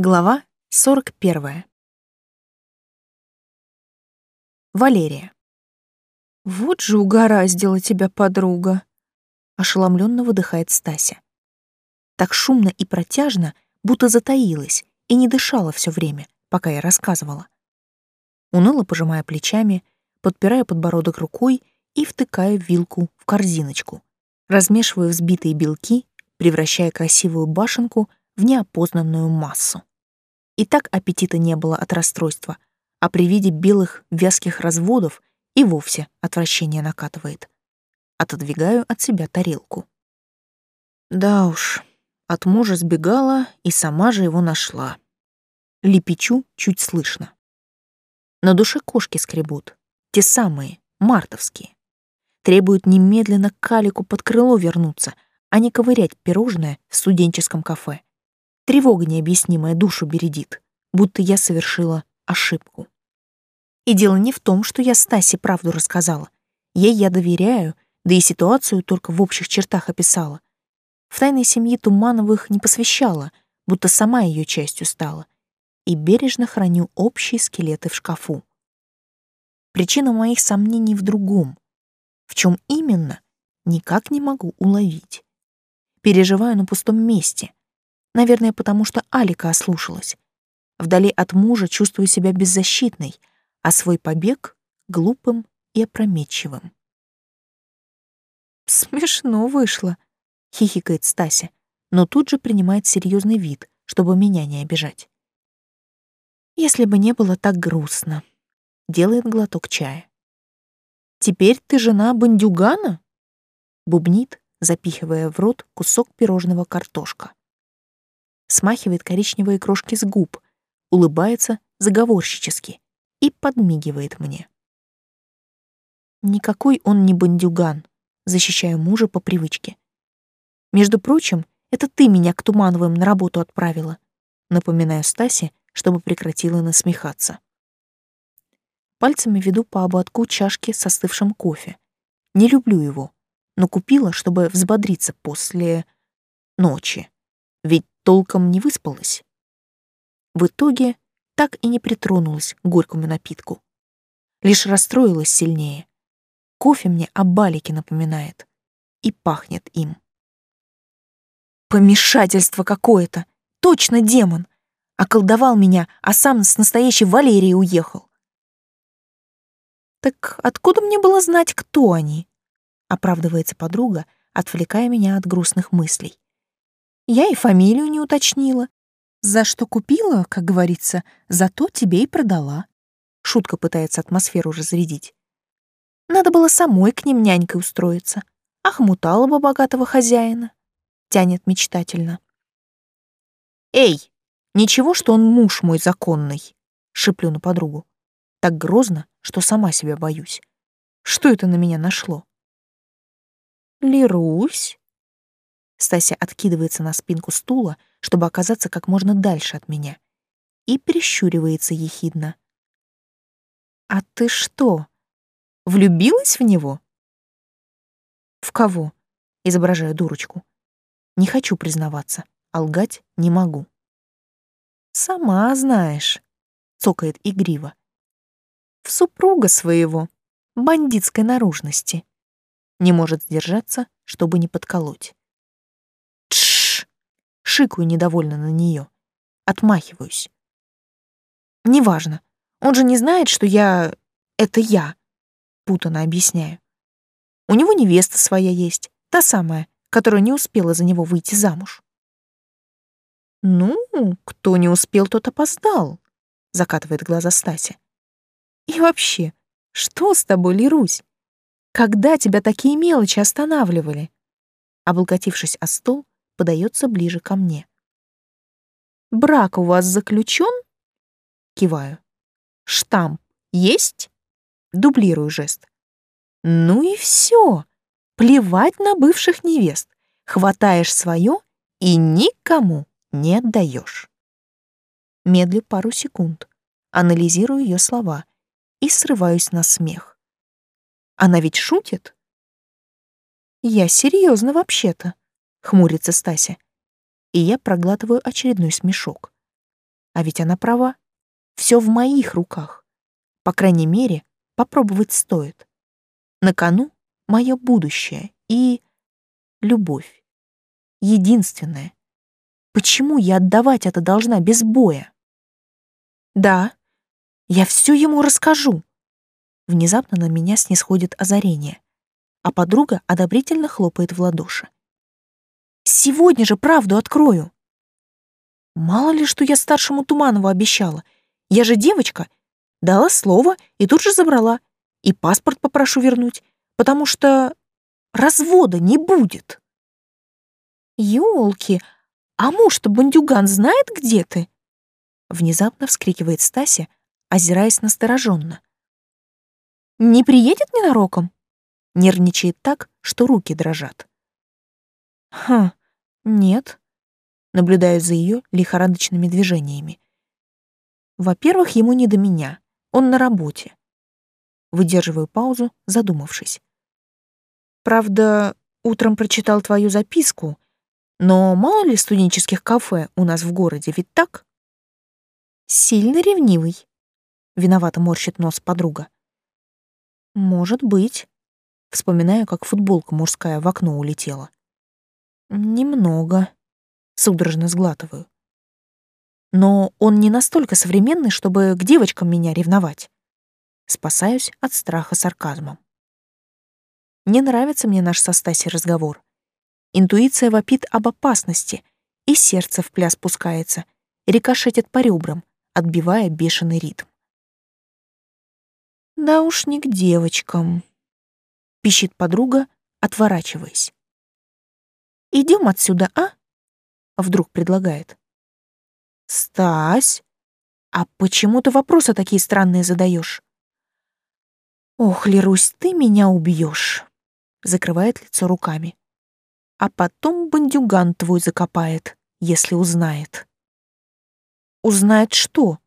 Глава 41. Валерия. «Вот же угораздила тебя подруга!» — ошеломленно выдыхает Стася. Так шумно и протяжно, будто затаилась и не дышала все время, пока я рассказывала. Уныло пожимая плечами, подпирая подбородок рукой и втыкая вилку в корзиночку, размешивая взбитые белки, превращая красивую башенку в неопознанную массу. И так аппетита не было от расстройства, а при виде белых вязких разводов и вовсе отвращение накатывает. Отодвигаю от себя тарелку. Да уж, от мужа сбегала и сама же его нашла. Лепечу чуть слышно. На душе кошки скребут, те самые, мартовские. Требуют немедленно Калику под крыло вернуться, а не ковырять пирожное в студенческом кафе. Тревога необъяснимая душу бередит, будто я совершила ошибку. И дело не в том, что я Стасе правду рассказала. Ей я доверяю, да и ситуацию только в общих чертах описала. В тайной семьи Тумановых не посвящала, будто сама ее частью стала. И бережно храню общие скелеты в шкафу. Причина моих сомнений в другом. В чем именно, никак не могу уловить. Переживаю на пустом месте. Наверное, потому что Алика ослушалась. Вдали от мужа чувствую себя беззащитной, а свой побег — глупым и опрометчивым. «Смешно вышло», — хихикает Стася, но тут же принимает серьезный вид, чтобы меня не обижать. «Если бы не было так грустно», — делает глоток чая. «Теперь ты жена бандюгана?» — бубнит, запихивая в рот кусок пирожного картошка смахивает коричневые крошки с губ, улыбается заговорщически и подмигивает мне. Никакой он не бандюган, защищаю мужа по привычке. Между прочим, это ты меня к Тумановым на работу отправила, напоминаю Стасе, чтобы прекратила насмехаться. Пальцами веду по ободку чашки с остывшим кофе. Не люблю его, но купила, чтобы взбодриться после ночи. Ведь толком не выспалась. В итоге так и не притронулась к горькому напитку. Лишь расстроилась сильнее. Кофе мне о балике напоминает. И пахнет им. Помешательство какое-то. Точно демон. Околдовал меня, а сам с настоящей Валерией уехал. Так откуда мне было знать, кто они? Оправдывается подруга, отвлекая меня от грустных мыслей. Я и фамилию не уточнила. За что купила, как говорится, зато тебе и продала. Шутка пытается атмосферу разрядить. Надо было самой к ним нянькой устроиться. Охмутала бы богатого хозяина. Тянет мечтательно. «Эй, ничего, что он муж мой законный!» Шиплю на подругу. Так грозно, что сама себя боюсь. Что это на меня нашло? «Лирусь?» Стася откидывается на спинку стула, чтобы оказаться как можно дальше от меня, и прищуривается ехидно. «А ты что, влюбилась в него?» «В кого?» — изображаю дурочку. «Не хочу признаваться, а лгать не могу». «Сама знаешь», — цокает игриво. «В супруга своего, бандитской наружности». Не может сдержаться, чтобы не подколоть. Шикаю недовольно на нее. Отмахиваюсь. Неважно. Он же не знает, что я... Это я. Путано объясняю. У него невеста своя есть. Та самая, которая не успела за него выйти замуж. «Ну, кто не успел, тот опоздал», — закатывает глаза Стася. «И вообще, что с тобой, Лерусь? Когда тебя такие мелочи останавливали?» Облокотившись о стол, подается ближе ко мне. «Брак у вас заключен?» Киваю. «Штамп есть?» Дублирую жест. «Ну и все. Плевать на бывших невест. Хватаешь свое и никому не отдаешь». Медлю пару секунд, анализирую ее слова и срываюсь на смех. Она ведь шутит? Я серьезно вообще-то хмурится Стася. И я проглатываю очередной смешок. А ведь она права. Все в моих руках. По крайней мере, попробовать стоит. На кону мое будущее и любовь. Единственное. Почему я отдавать это должна без боя? Да, я все ему расскажу. Внезапно на меня снисходит озарение, а подруга одобрительно хлопает в ладоши. Сегодня же правду открою. Мало ли, что я старшему Туманову обещала. Я же девочка. Дала слово и тут же забрала. И паспорт попрошу вернуть, потому что развода не будет. Ёлки, а муж-то бандюган знает, где ты? Внезапно вскрикивает Стася, озираясь настороженно. Не приедет ненароком? Нервничает так, что руки дрожат. Хм, нет наблюдаю за ее лихорадочными движениями. Во-первых, ему не до меня, он на работе. Выдерживаю паузу, задумавшись. Правда, утром прочитал твою записку, но мало ли студенческих кафе у нас в городе, ведь так? Сильно ревнивый. Виновато морщит нос подруга. Может быть. Вспоминаю, как футболка мужская в окно улетела. Немного судорожно сглатываю. Но он не настолько современный, чтобы к девочкам меня ревновать. Спасаюсь от страха сарказмом. Не нравится мне наш со Стасей разговор. Интуиция вопит об опасности, и сердце в пляс пускается, рикошетит по ребрам, отбивая бешеный ритм. «Да уж не к девочкам», — пищит подруга, отворачиваясь. «Идем отсюда, а?» Вдруг предлагает. «Стась, а почему ты вопросы такие странные задаешь? «Ох, Лерусь, ты меня убьешь!» Закрывает лицо руками. «А потом бандюган твой закопает, если узнает». «Узнает что?»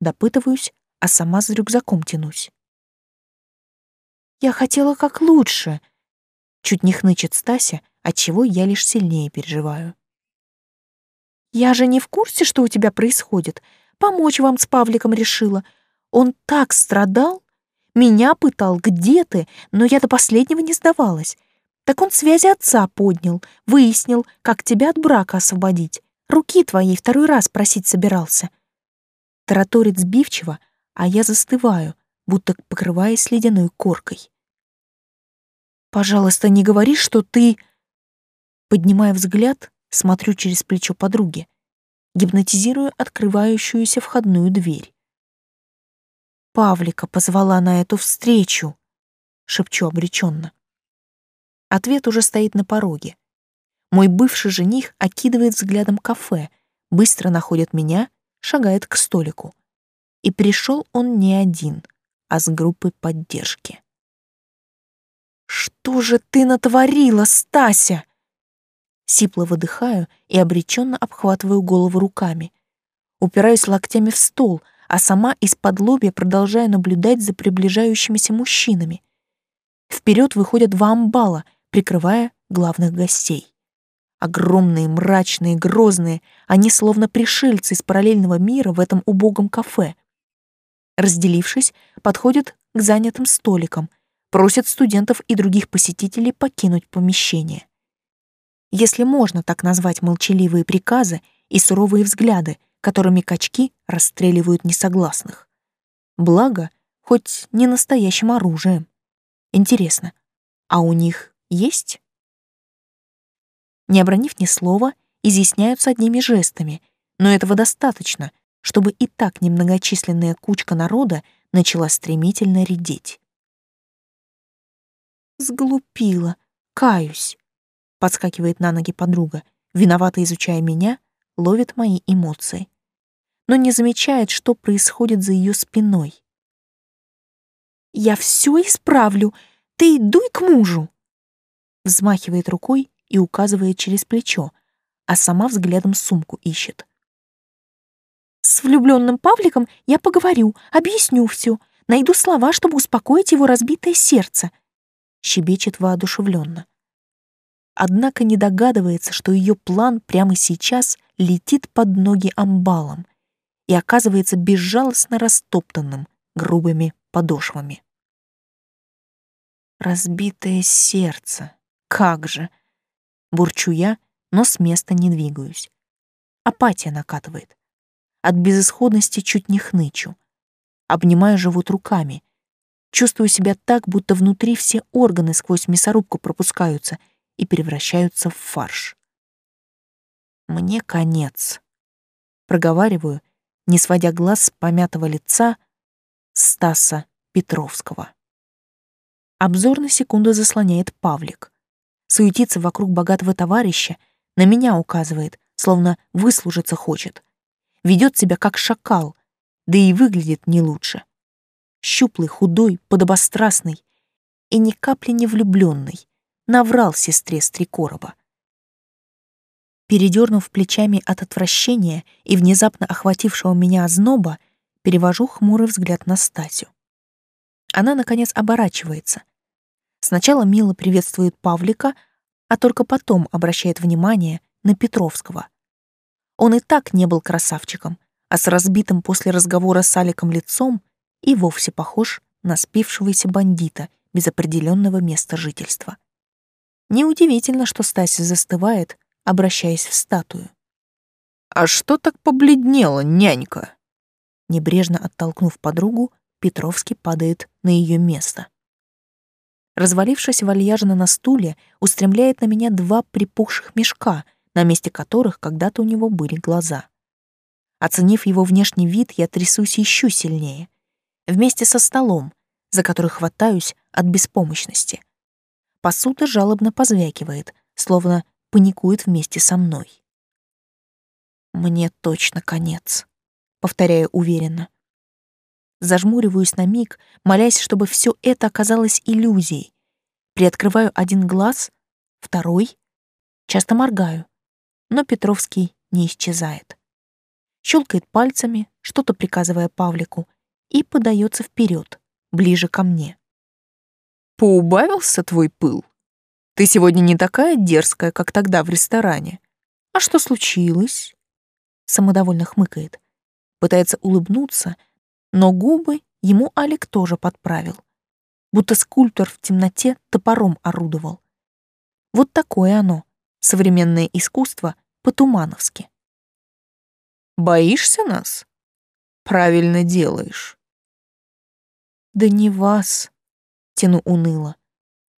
Допытываюсь, а сама за рюкзаком тянусь. «Я хотела как лучше», — чуть не хнычет Стася, отчего я лишь сильнее переживаю. Я же не в курсе, что у тебя происходит. Помочь вам с Павликом решила. Он так страдал. Меня пытал, где ты, но я до последнего не сдавалась. Так он связи отца поднял, выяснил, как тебя от брака освободить. Руки твоей второй раз просить собирался. Тараторит сбивчиво, а я застываю, будто покрываясь ледяной коркой. «Пожалуйста, не говори, что ты...» Поднимая взгляд, смотрю через плечо подруги, гипнотизирую открывающуюся входную дверь. Павлика позвала на эту встречу, шепчу обреченно. Ответ уже стоит на пороге. Мой бывший жених окидывает взглядом кафе, быстро находит меня, шагает к столику. И пришел он не один, а с группой поддержки. «Что же ты натворила, Стася?» Сипло выдыхаю и обреченно обхватываю голову руками. Упираюсь локтями в стол, а сама из-под лобья продолжаю наблюдать за приближающимися мужчинами. Вперед выходят два амбала, прикрывая главных гостей. Огромные, мрачные, грозные, они словно пришельцы из параллельного мира в этом убогом кафе. Разделившись, подходят к занятым столикам, просят студентов и других посетителей покинуть помещение если можно так назвать молчаливые приказы и суровые взгляды, которыми качки расстреливают несогласных. Благо, хоть не настоящим оружием. Интересно, а у них есть? Не обронив ни слова, изъясняются одними жестами, но этого достаточно, чтобы и так немногочисленная кучка народа начала стремительно редеть. Сглупила, каюсь подскакивает на ноги подруга, виновато изучая меня, ловит мои эмоции. Но не замечает, что происходит за ее спиной. «Я все исправлю! Ты дуй к мужу!» Взмахивает рукой и указывает через плечо, а сама взглядом сумку ищет. «С влюбленным Павликом я поговорю, объясню все, найду слова, чтобы успокоить его разбитое сердце», щебечет воодушевленно однако не догадывается, что ее план прямо сейчас летит под ноги амбалом, и оказывается безжалостно растоптанным грубыми подошвами. Разбитое сердце. Как же! Бурчу я, но с места не двигаюсь. Апатия накатывает. От безысходности чуть не хнычу. Обнимаю живот руками. Чувствую себя так, будто внутри все органы сквозь мясорубку пропускаются и превращаются в фарш. Мне конец. Проговариваю, не сводя глаз с помятого лица Стаса Петровского. Обзор на секунду заслоняет Павлик. Суетится вокруг богатого товарища, на меня указывает, словно выслужиться хочет. Ведет себя как шакал, да и выглядит не лучше. Щуплый, худой, подобострастный и ни капли не влюбленный, наврал сестре с три короба. Передернув плечами от отвращения и внезапно охватившего меня озноба, перевожу хмурый взгляд на Стасю. Она, наконец, оборачивается — Сначала мило приветствует Павлика, а только потом обращает внимание на Петровского. Он и так не был красавчиком, а с разбитым после разговора с Аликом лицом и вовсе похож на спившегося бандита без определенного места жительства. Неудивительно, что Стася застывает, обращаясь в статую. «А что так побледнела, нянька?» Небрежно оттолкнув подругу, Петровский падает на ее место развалившись вальяжно на стуле, устремляет на меня два припухших мешка, на месте которых когда-то у него были глаза. Оценив его внешний вид, я трясусь еще сильнее. Вместе со столом, за который хватаюсь от беспомощности. Посуда жалобно позвякивает, словно паникует вместе со мной. «Мне точно конец», — повторяю уверенно зажмуриваюсь на миг, молясь, чтобы все это оказалось иллюзией. Приоткрываю один глаз, второй, часто моргаю, но Петровский не исчезает. Щелкает пальцами, что-то приказывая Павлику, и подается вперед, ближе ко мне. «Поубавился твой пыл? Ты сегодня не такая дерзкая, как тогда в ресторане. А что случилось?» Самодовольно хмыкает. Пытается улыбнуться, но губы ему Алик тоже подправил, будто скульптор в темноте топором орудовал. Вот такое оно, современное искусство по-тумановски. «Боишься нас?» «Правильно делаешь». «Да не вас», — тяну уныло,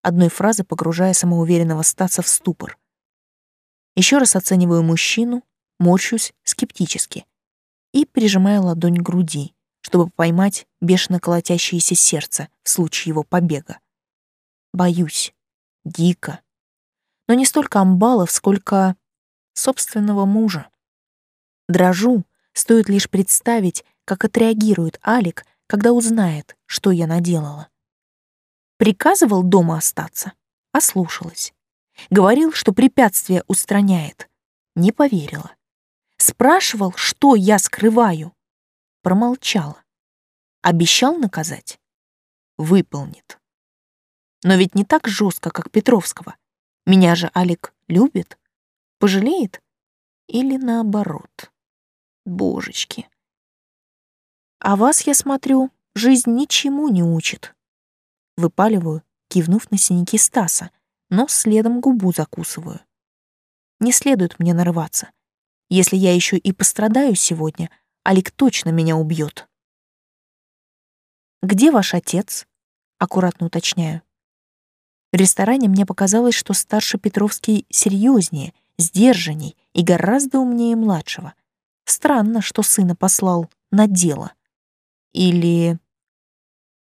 одной фразы погружая самоуверенного Стаса в ступор. Еще раз оцениваю мужчину, морщусь скептически и прижимаю ладонь к груди чтобы поймать бешено колотящееся сердце в случае его побега. Боюсь. Дико. Но не столько амбалов, сколько собственного мужа. Дрожу, стоит лишь представить, как отреагирует Алик, когда узнает, что я наделала. Приказывал дома остаться, ослушалась. Говорил, что препятствие устраняет. Не поверила. Спрашивал, что я скрываю промолчала. Обещал наказать? Выполнит. Но ведь не так жестко, как Петровского. Меня же Алик любит, пожалеет или наоборот. Божечки. А вас, я смотрю, жизнь ничему не учит. Выпаливаю, кивнув на синяки Стаса, но следом губу закусываю. Не следует мне нарываться. Если я еще и пострадаю сегодня — Алик точно меня убьет. «Где ваш отец?» — аккуратно уточняю. В ресторане мне показалось, что старший Петровский серьезнее, сдержанней и гораздо умнее младшего. Странно, что сына послал на дело. Или...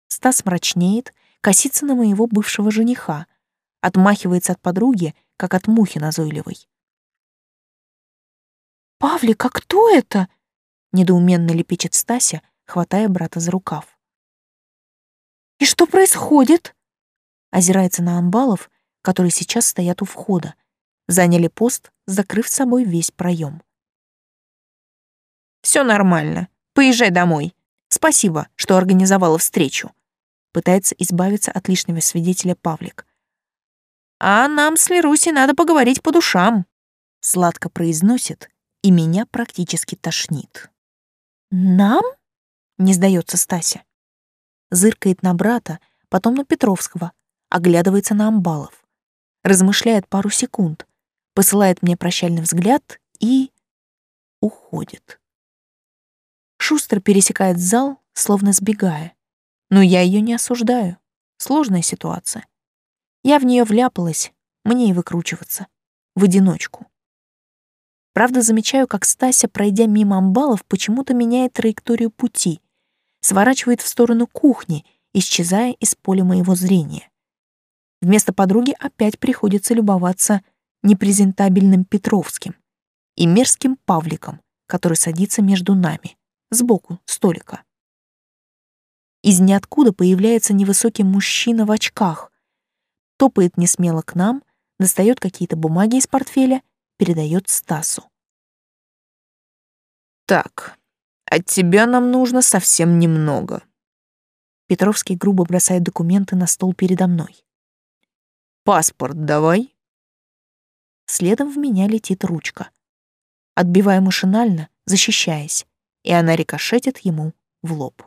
Стас мрачнеет, косится на моего бывшего жениха, отмахивается от подруги, как от мухи назойливой. «Павлик, а кто это?» недоуменно лепечет Стася, хватая брата за рукав. «И что происходит?» Озирается на амбалов, которые сейчас стоят у входа. Заняли пост, закрыв собой весь проем. «Все нормально. Поезжай домой. Спасибо, что организовала встречу». Пытается избавиться от лишнего свидетеля Павлик. «А нам с Леруси надо поговорить по душам», — сладко произносит, и меня практически тошнит. Нам? Не сдается Стася. Зыркает на брата, потом на Петровского, оглядывается на Амбалов. Размышляет пару секунд, посылает мне прощальный взгляд и... уходит. Шустро пересекает зал, словно сбегая. Но я ее не осуждаю. Сложная ситуация. Я в нее вляпалась, мне и выкручиваться. В одиночку. Правда, замечаю, как Стася, пройдя мимо амбалов, почему-то меняет траекторию пути, сворачивает в сторону кухни, исчезая из поля моего зрения. Вместо подруги опять приходится любоваться непрезентабельным Петровским и мерзким Павликом, который садится между нами, сбоку столика. Из ниоткуда появляется невысокий мужчина в очках, топает несмело к нам, достает какие-то бумаги из портфеля передает Стасу. «Так, от тебя нам нужно совсем немного». Петровский грубо бросает документы на стол передо мной. «Паспорт давай». Следом в меня летит ручка. Отбивая машинально, защищаясь, и она рикошетит ему в лоб.